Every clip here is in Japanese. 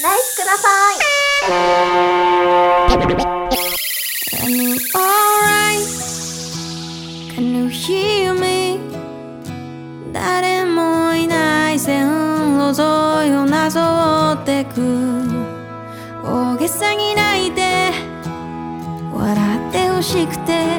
ライスください。You alright? Can you hear me? 誰もいない線路沿いをなぞってく大げさに泣いて笑ってほしくて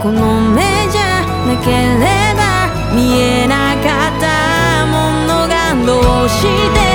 この目じゃなければ見えなかったものがどうして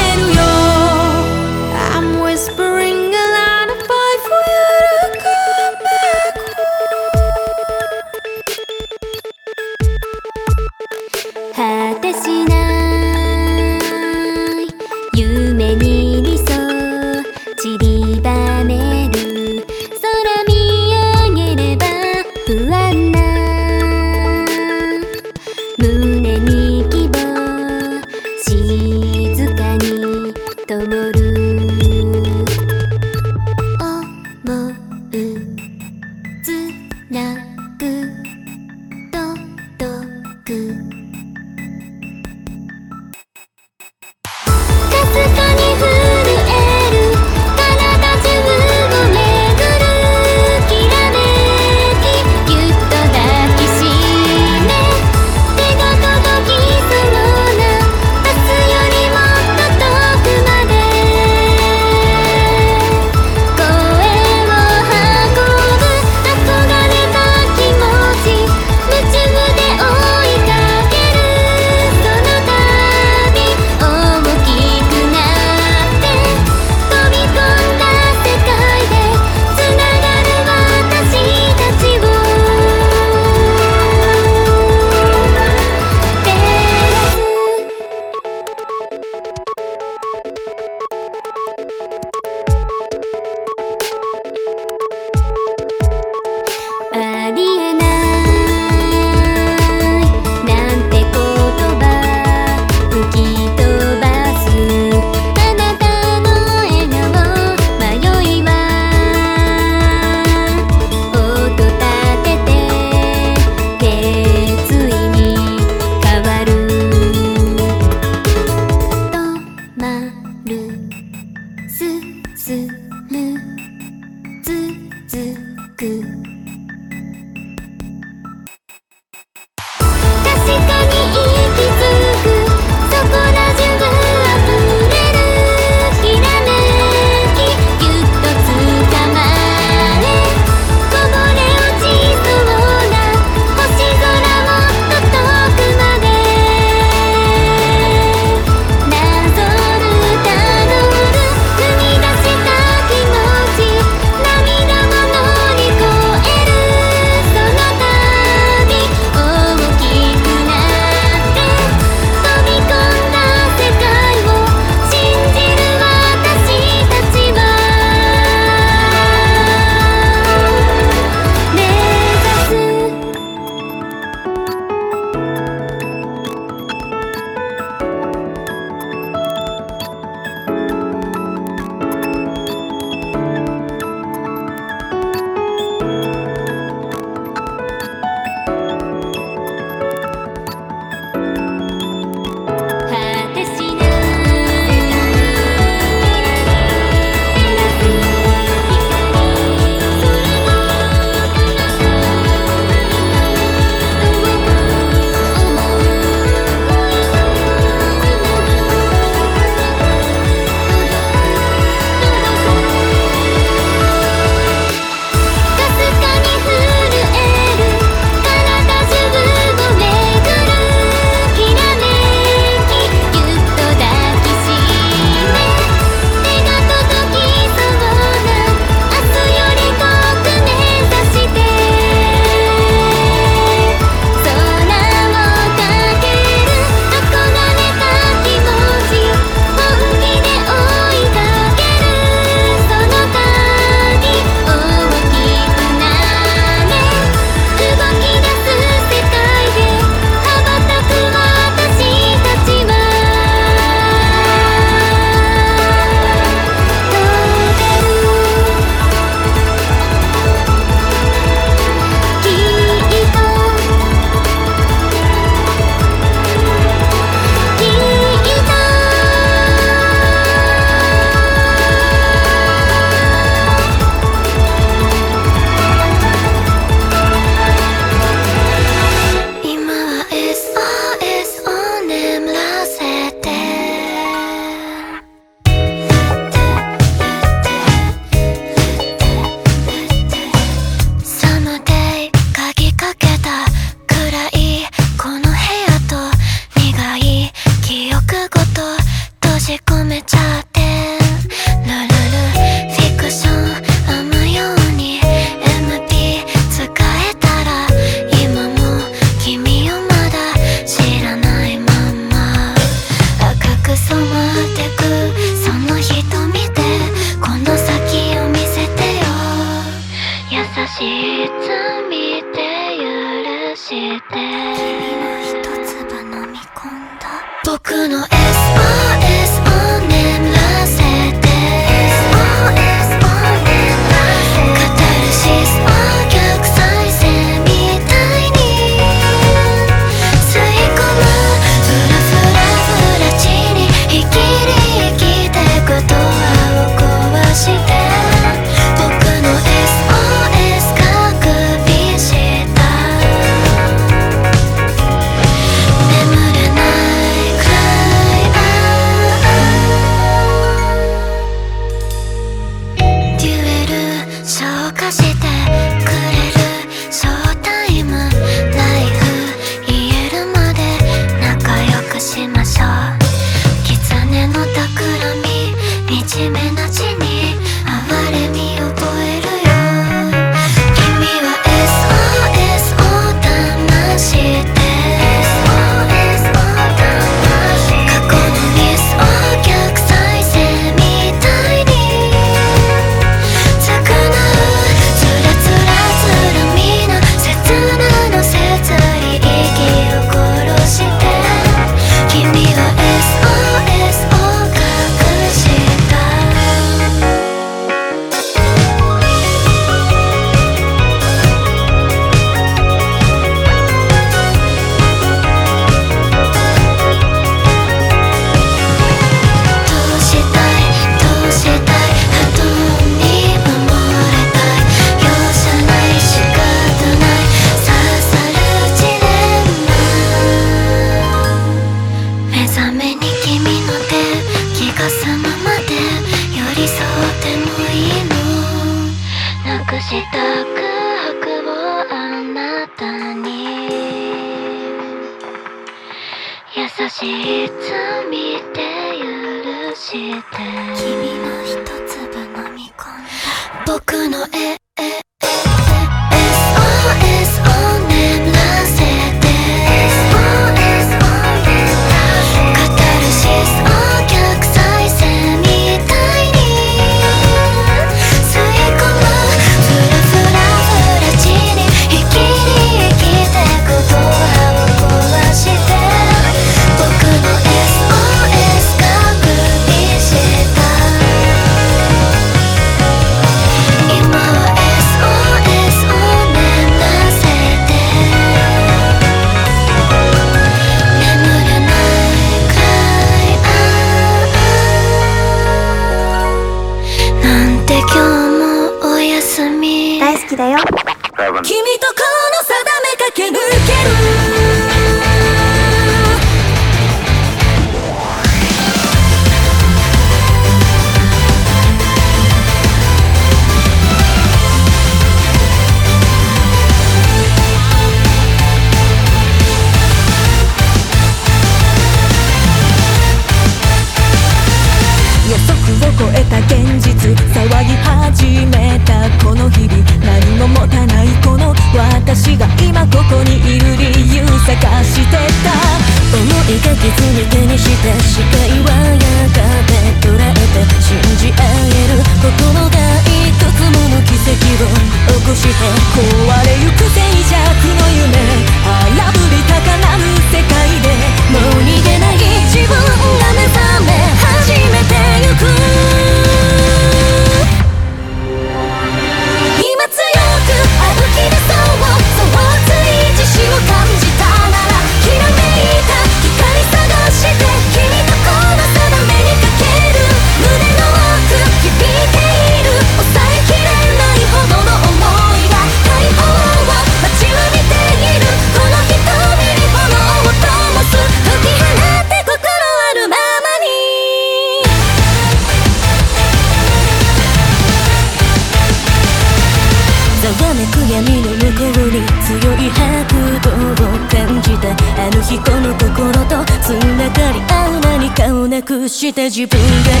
した自分が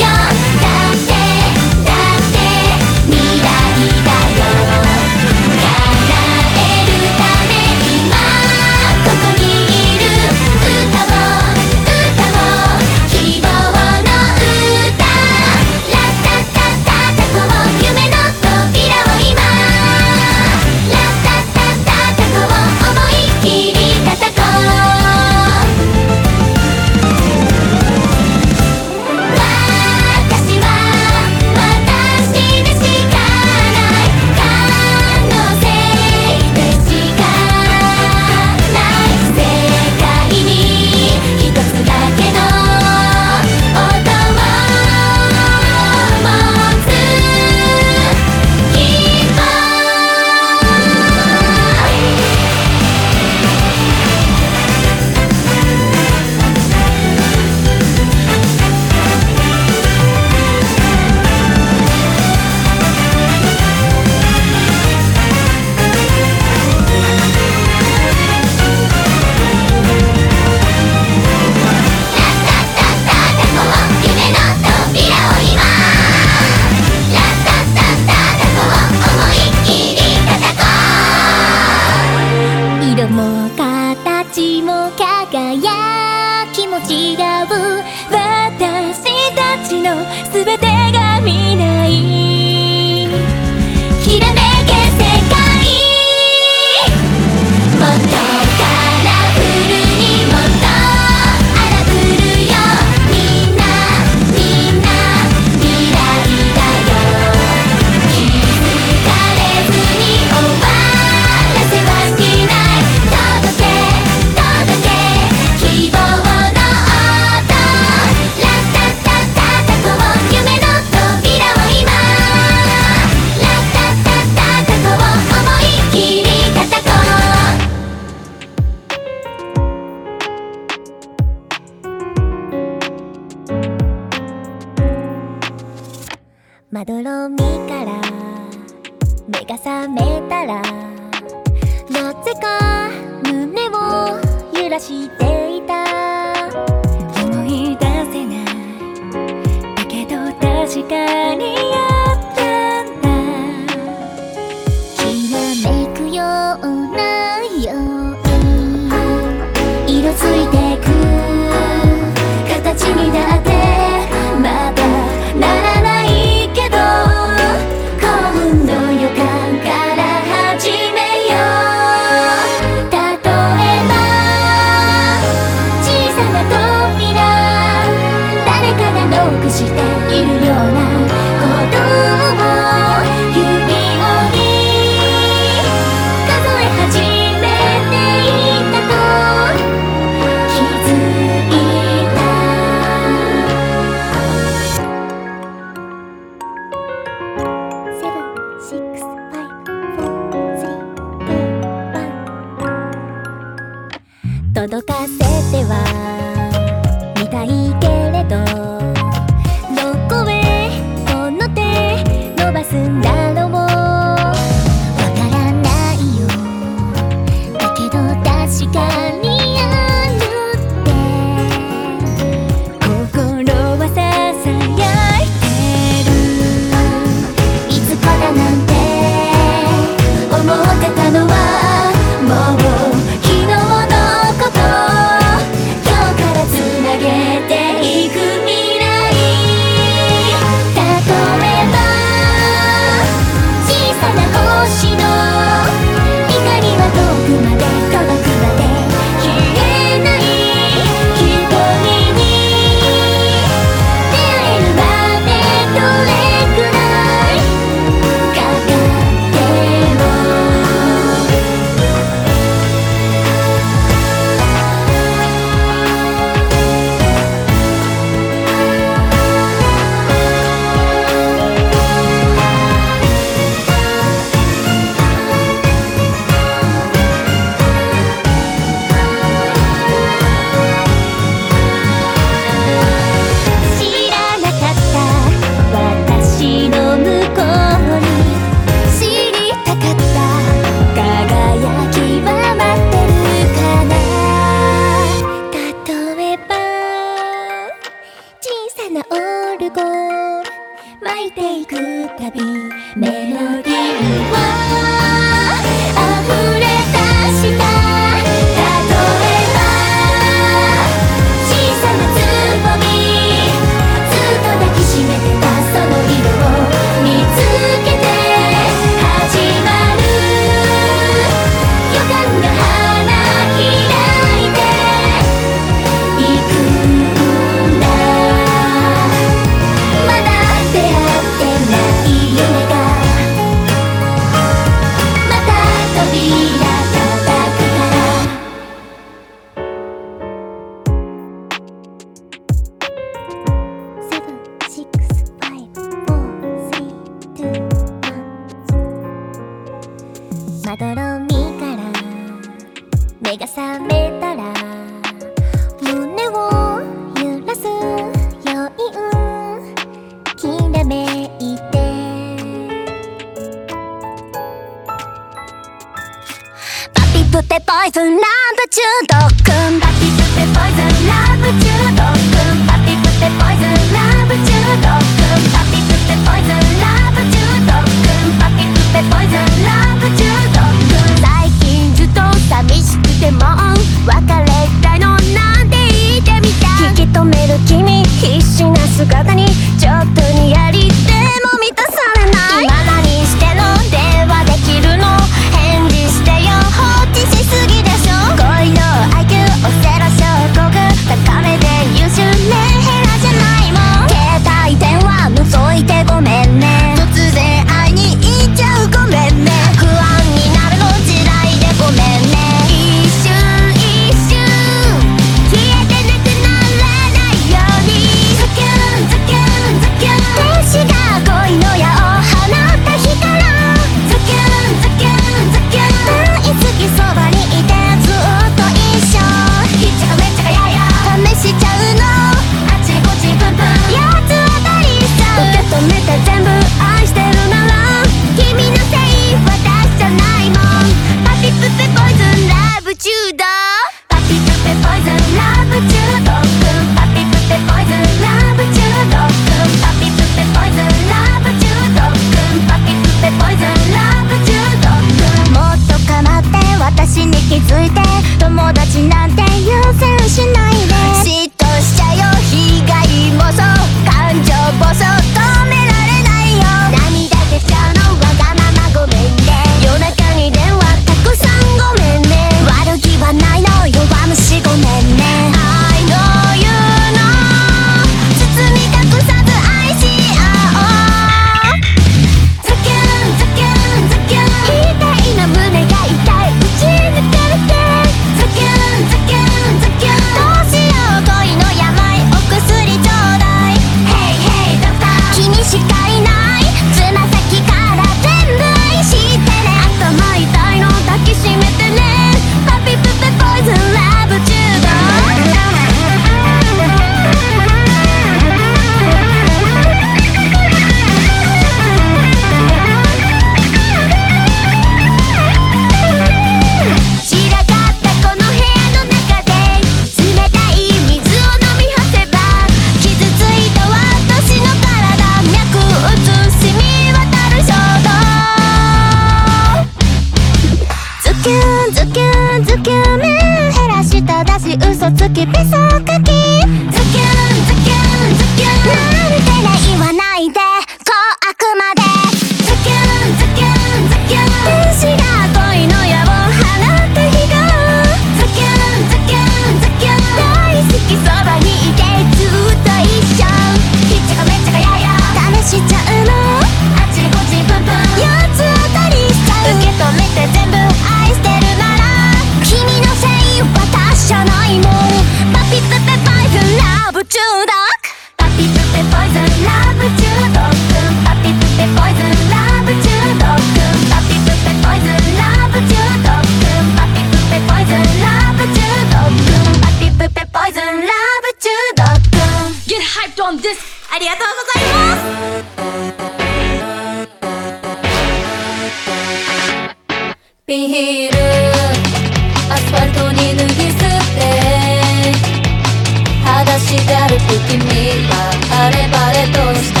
君はバレバレとした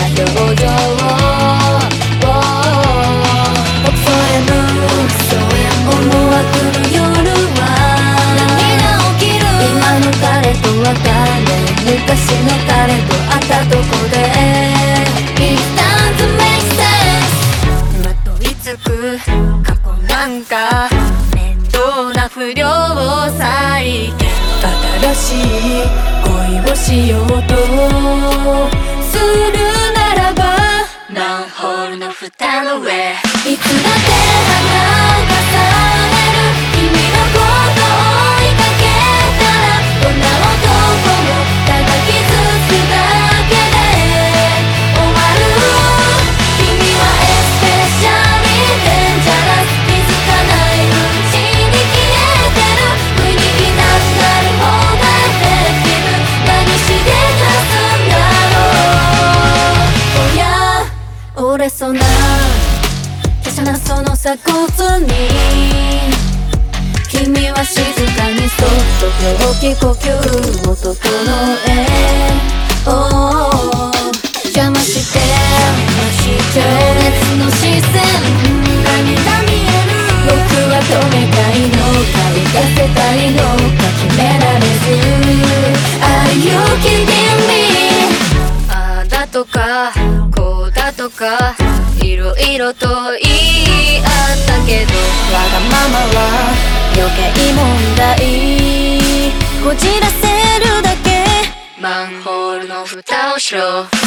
people kill じらせるだけ。マンホールの蓋をしろ。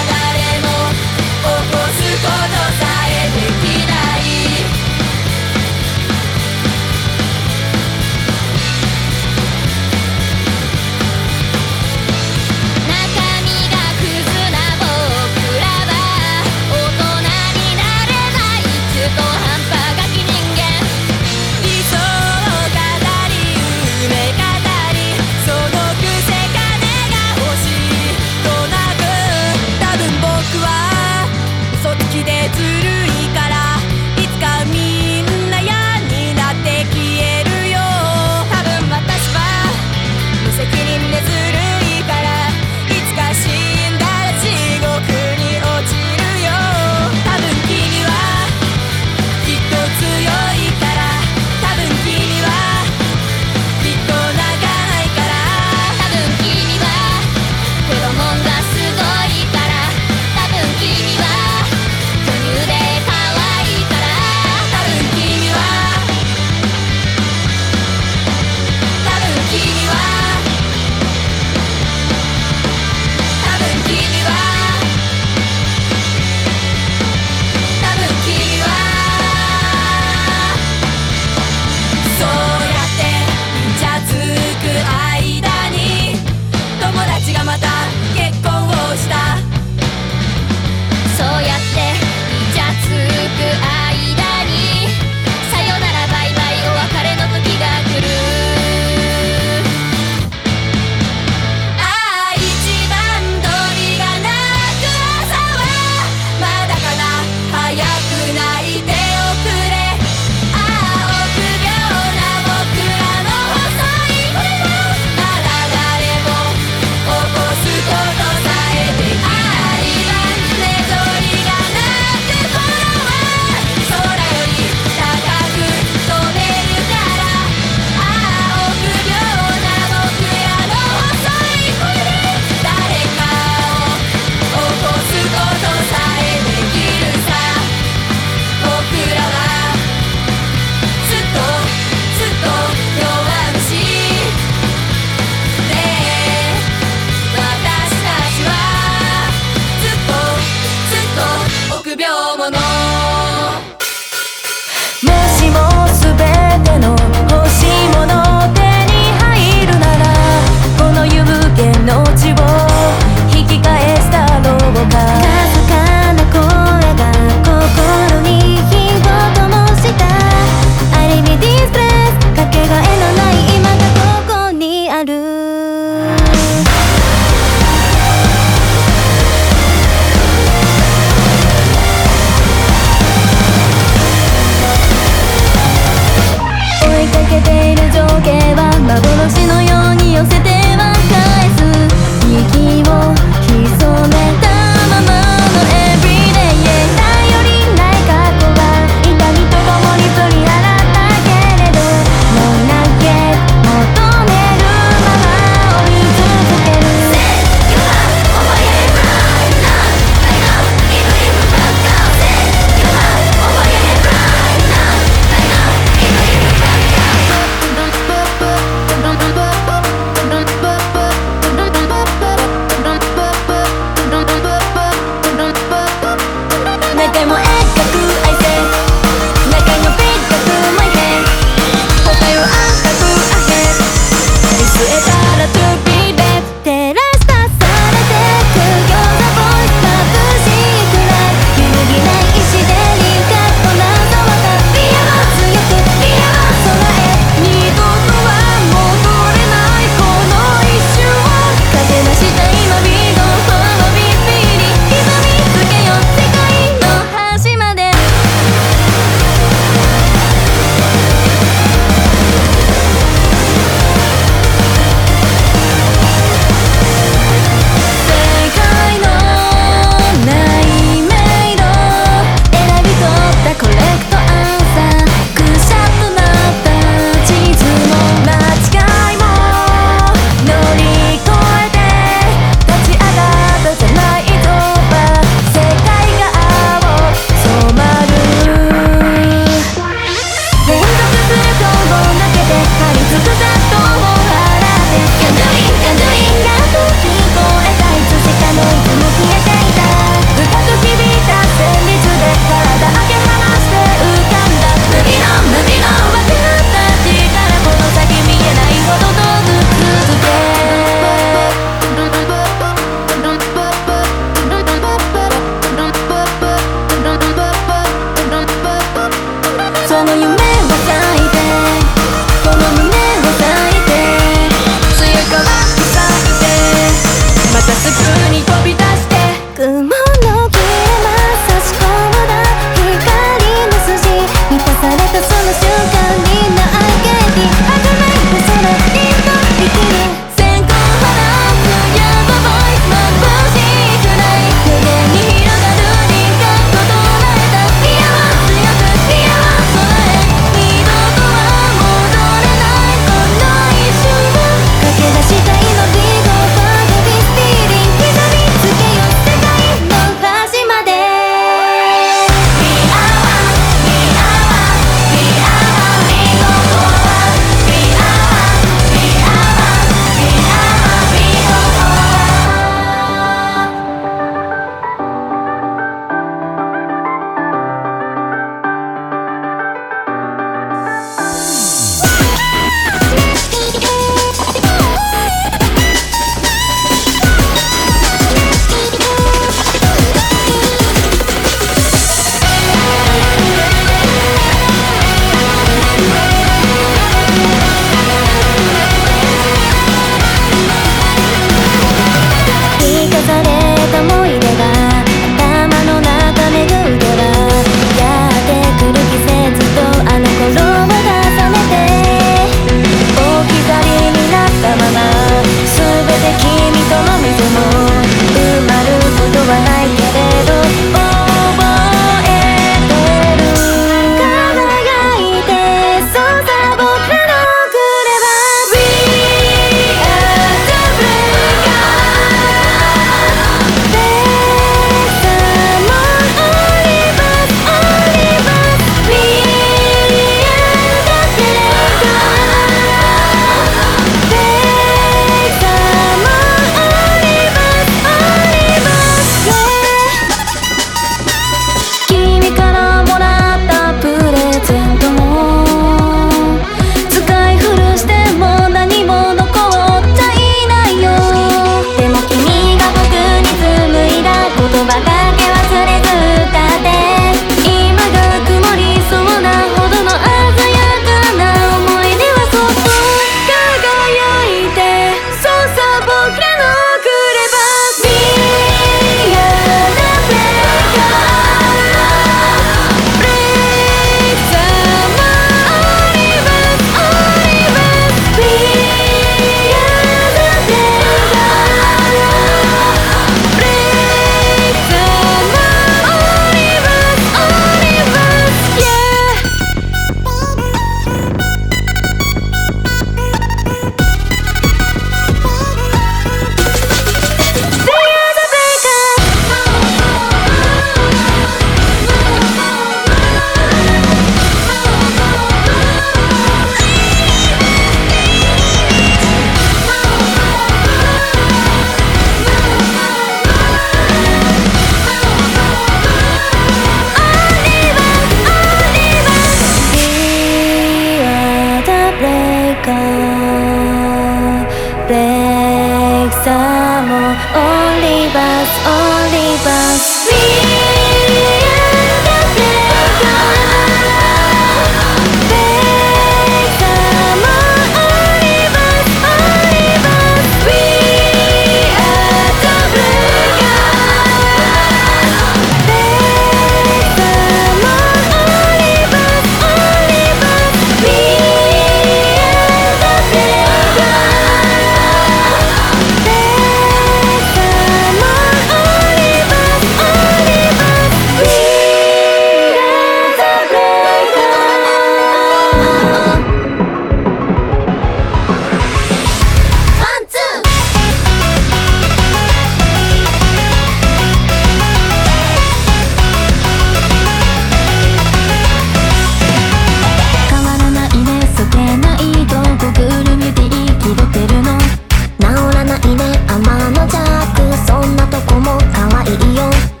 应用。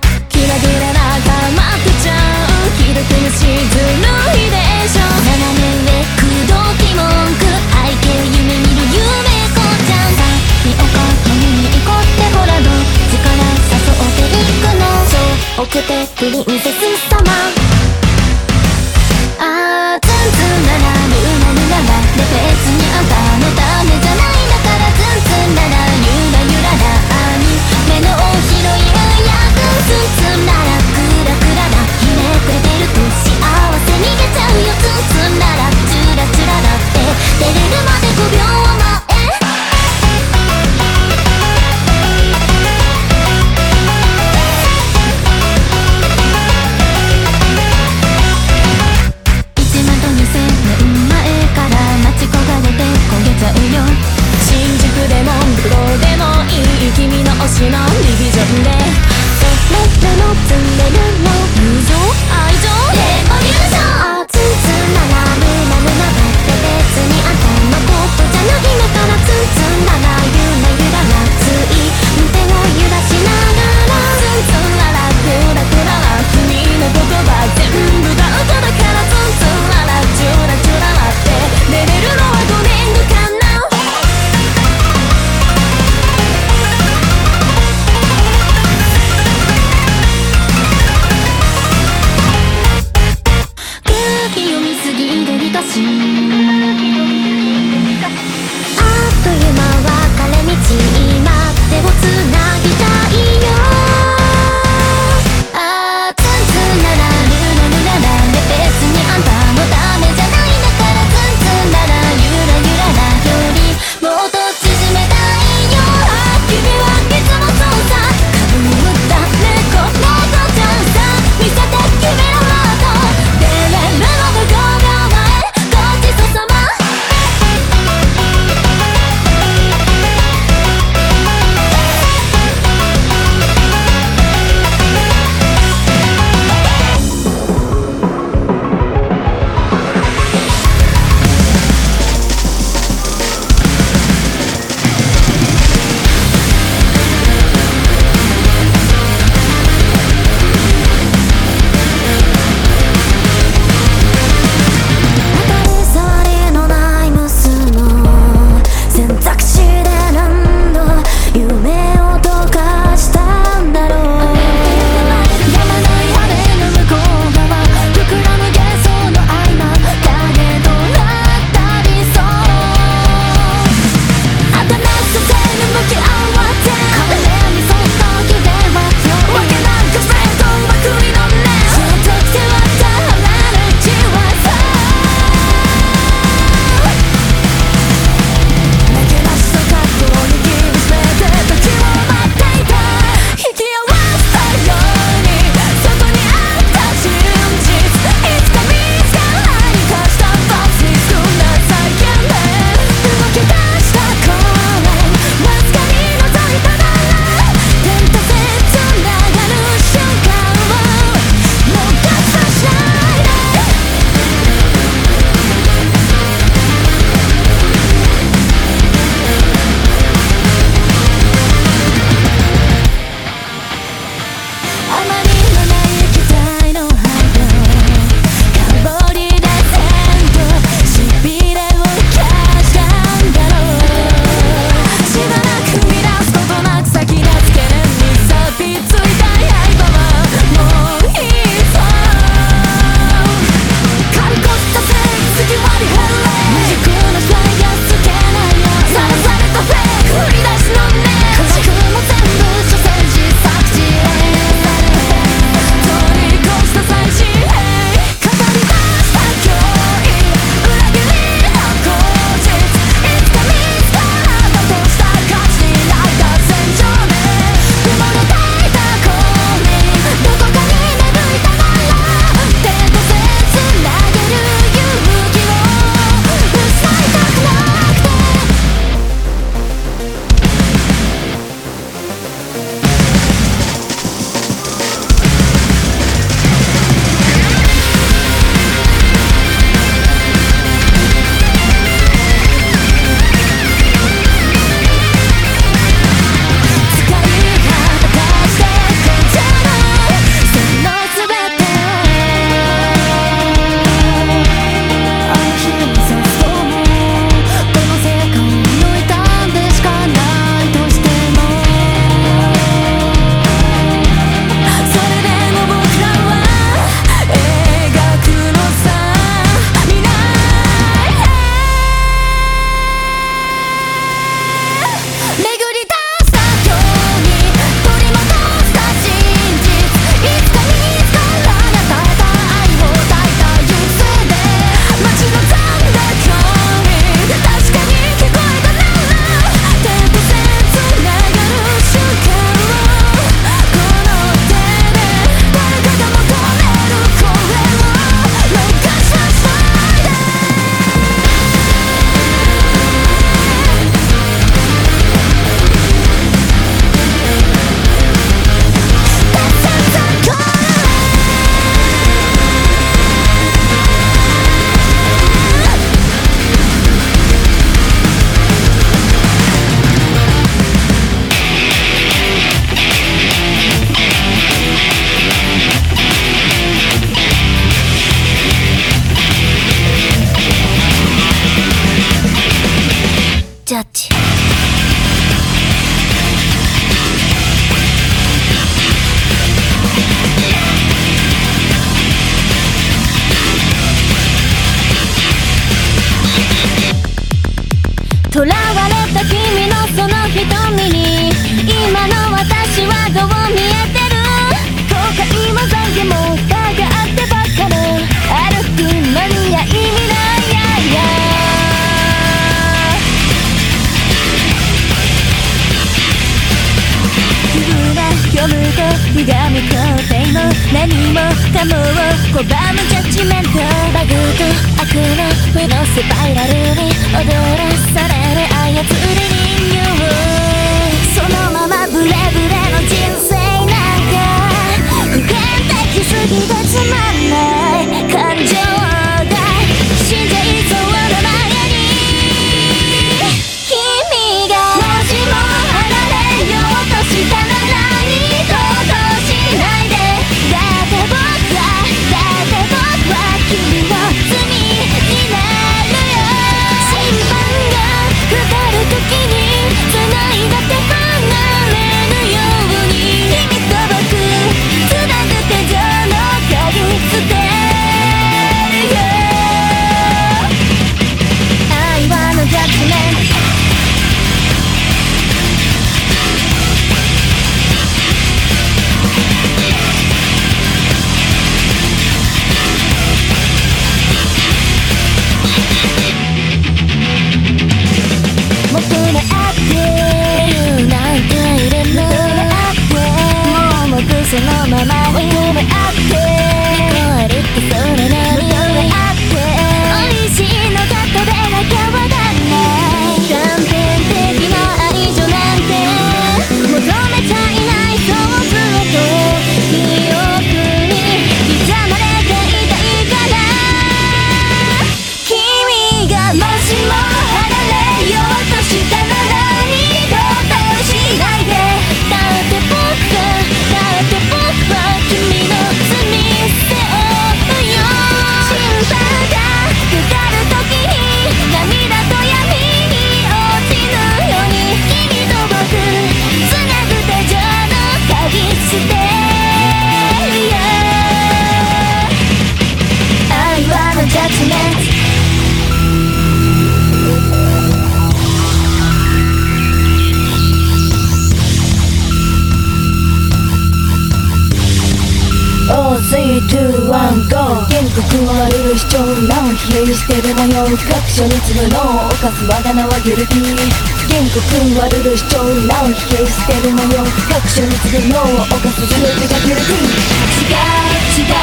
超乱否定してる模様不覚者に積む脳を犯す我が名はゆるき原告はルル主張乱否定してる模様不覚者に積む脳を犯す全てがゆるき違う違う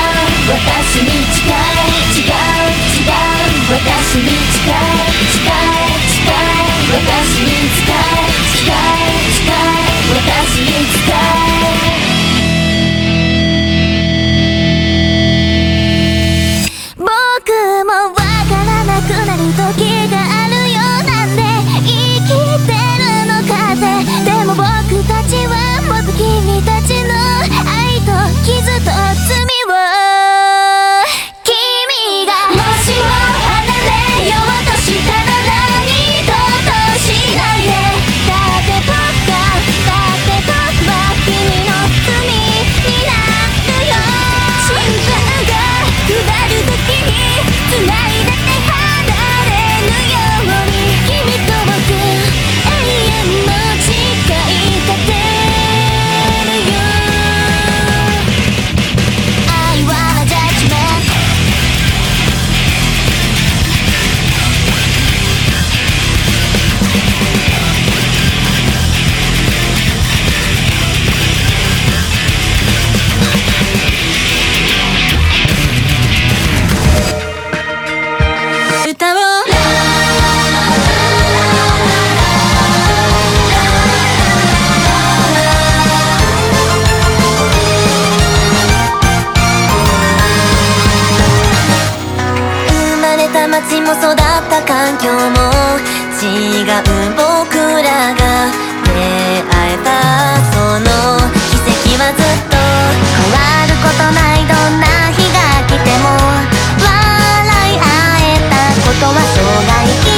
私に近い違う違う私に近い近い近い私に近い近い近い私に近いたちはもっと君た境も違う僕らが出会えたその奇跡はずっと変わることないどんな日が来ても笑い合えたことは生涯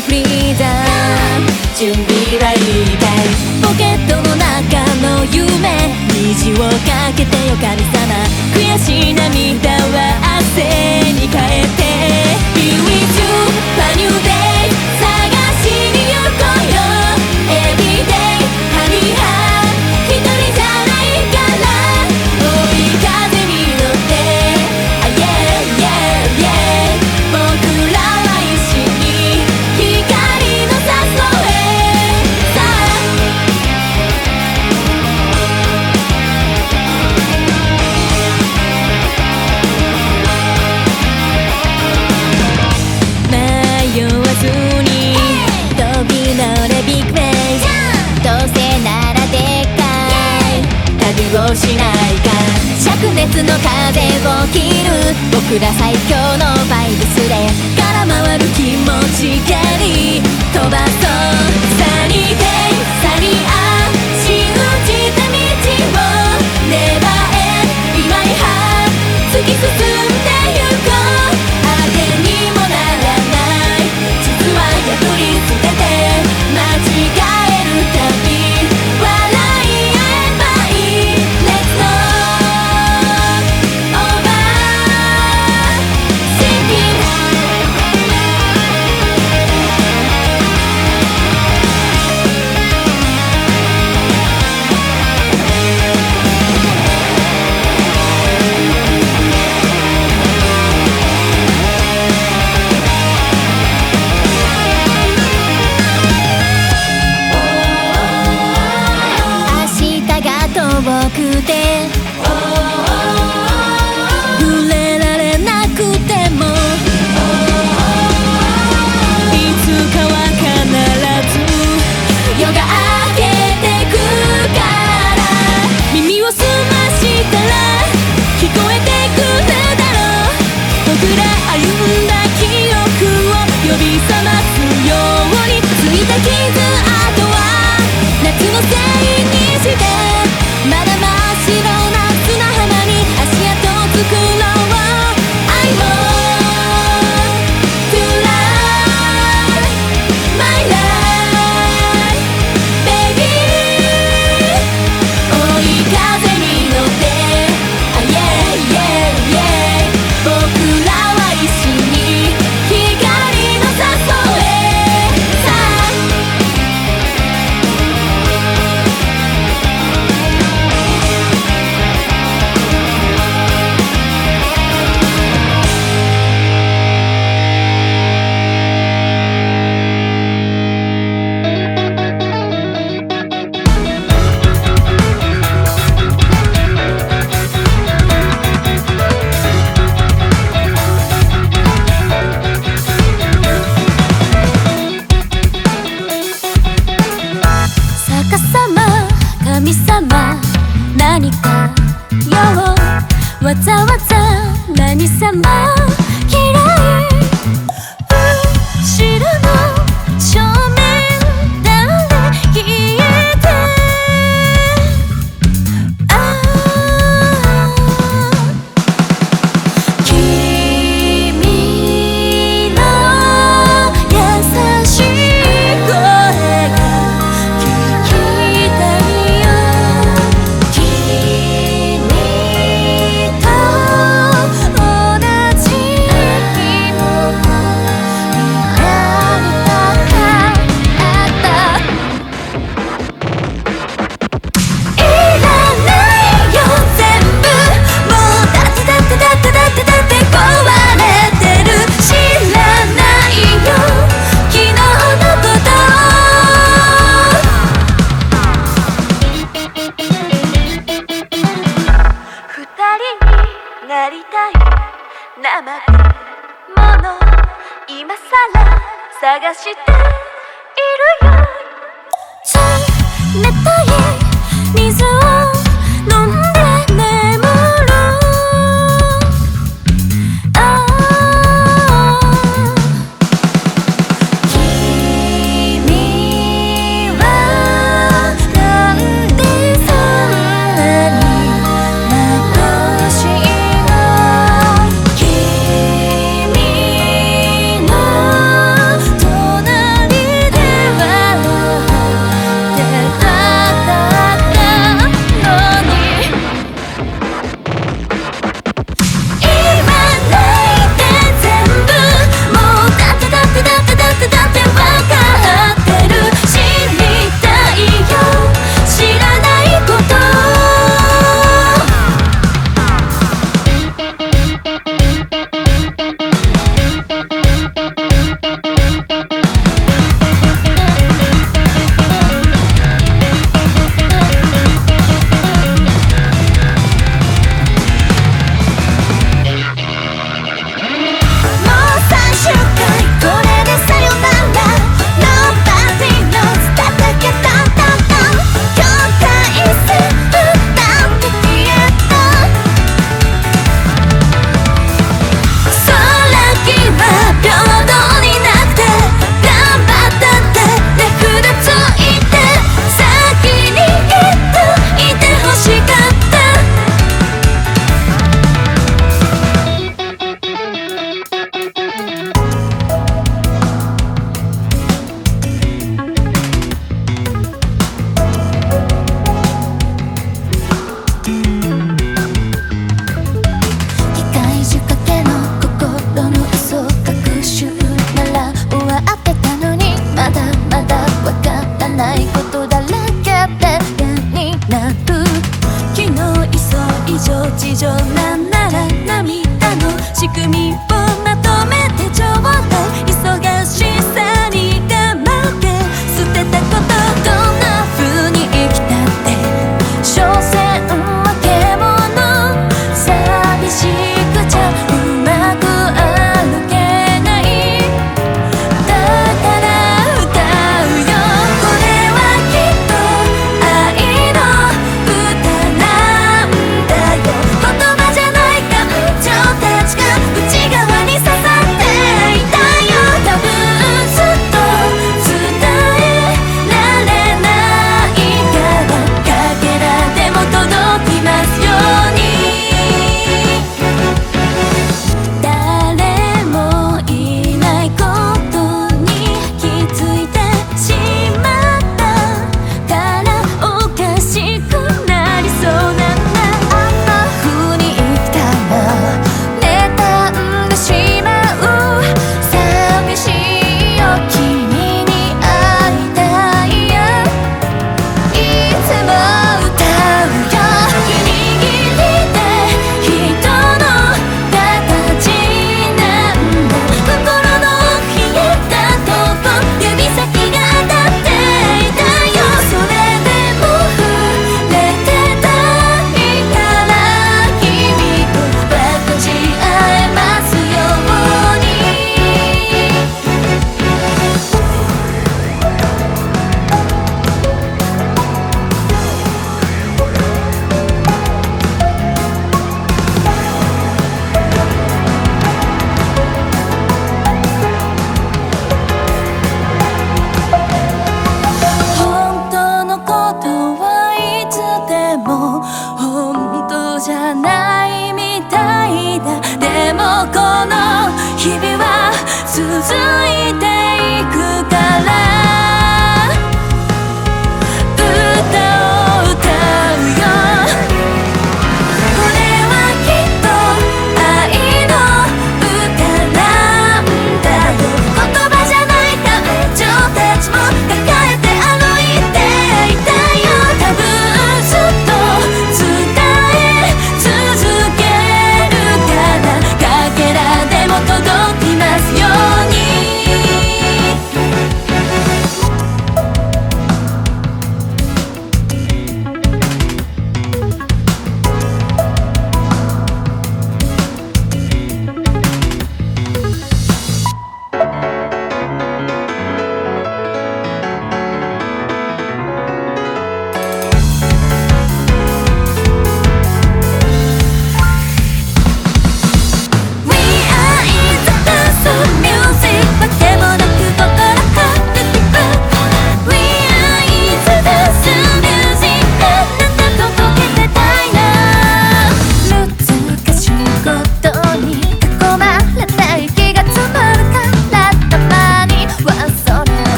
フリーザー準備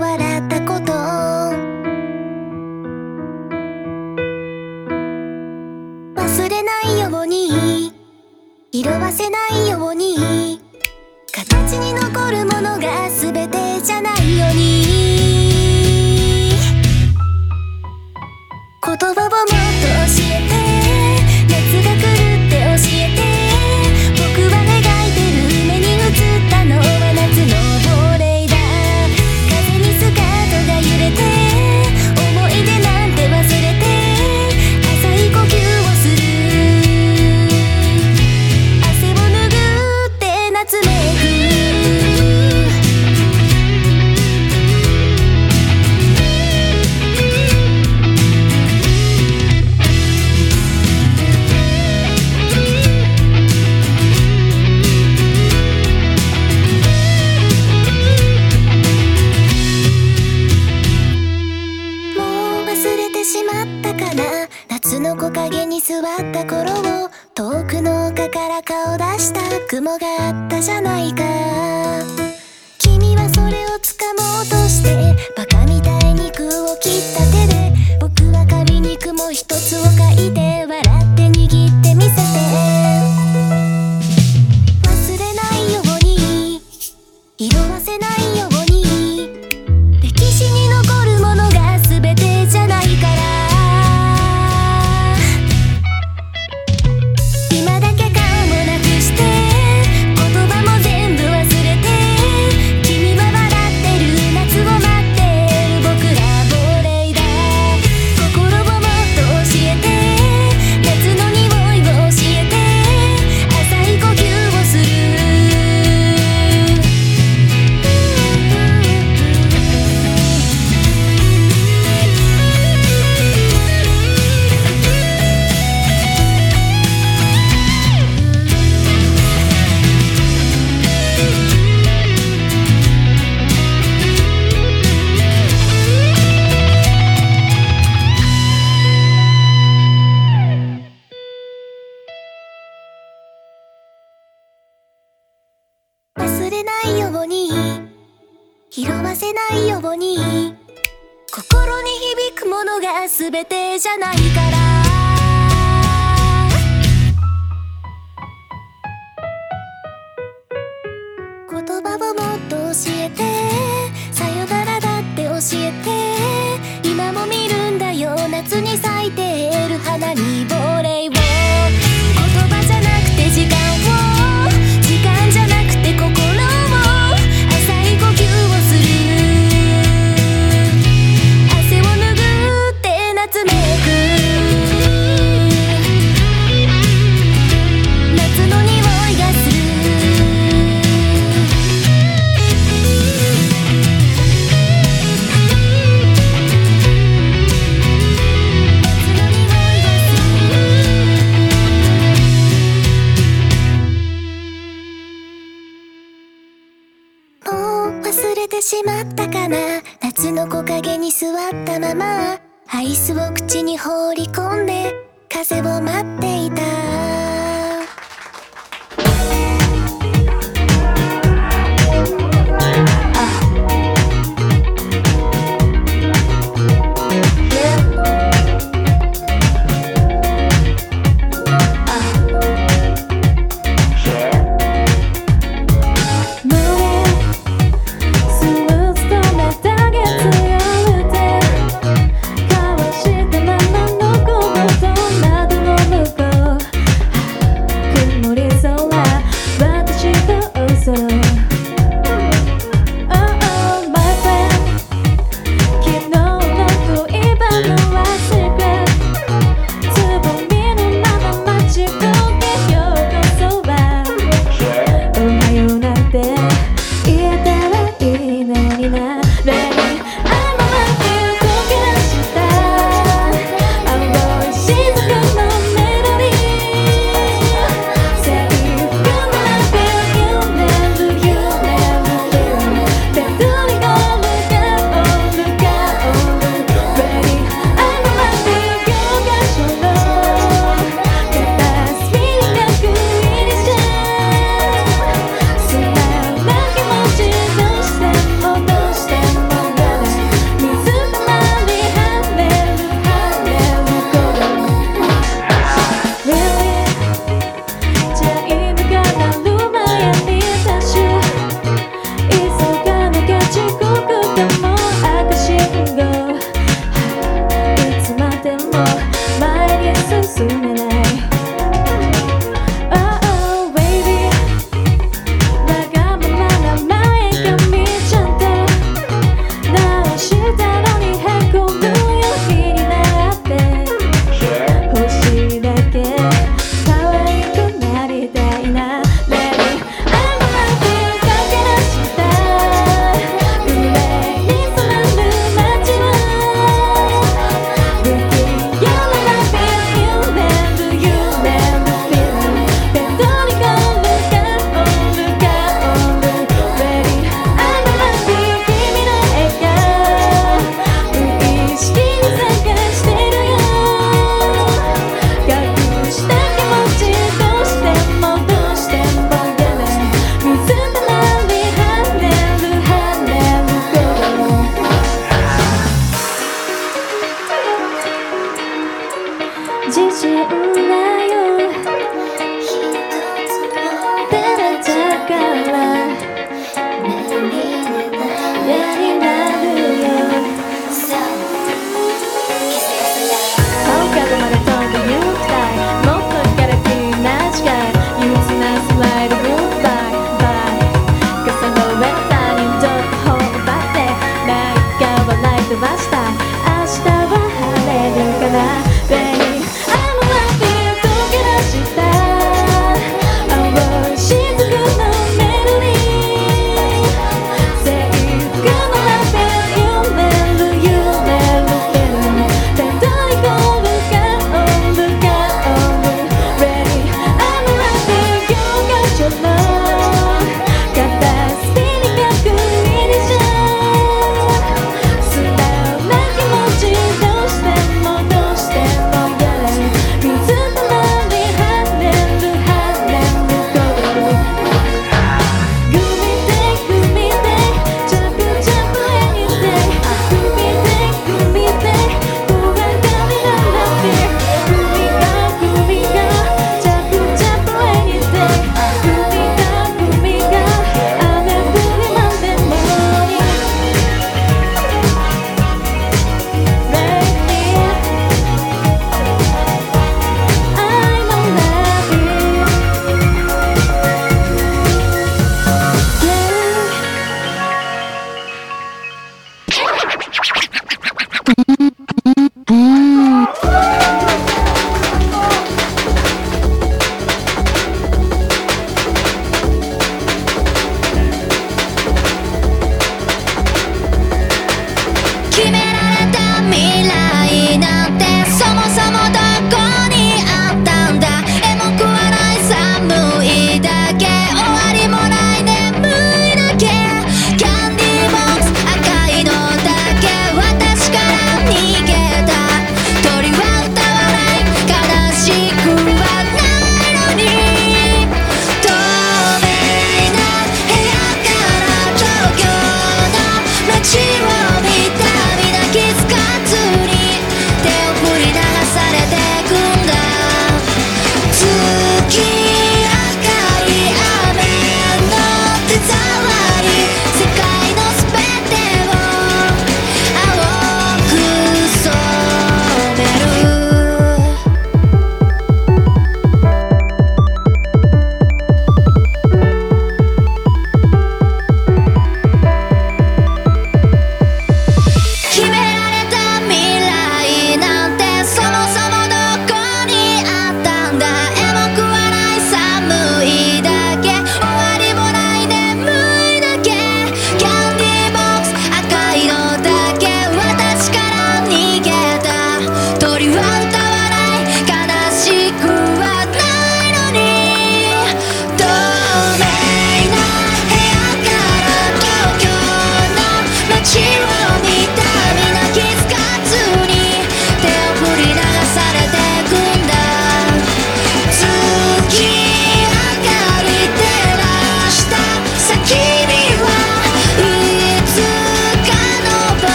笑ったこと。忘れないように。色褪せないように。形に残るものが全てじゃないように。言葉をもっと雲があったじゃないか。君はそれを掴もうとして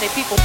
body, people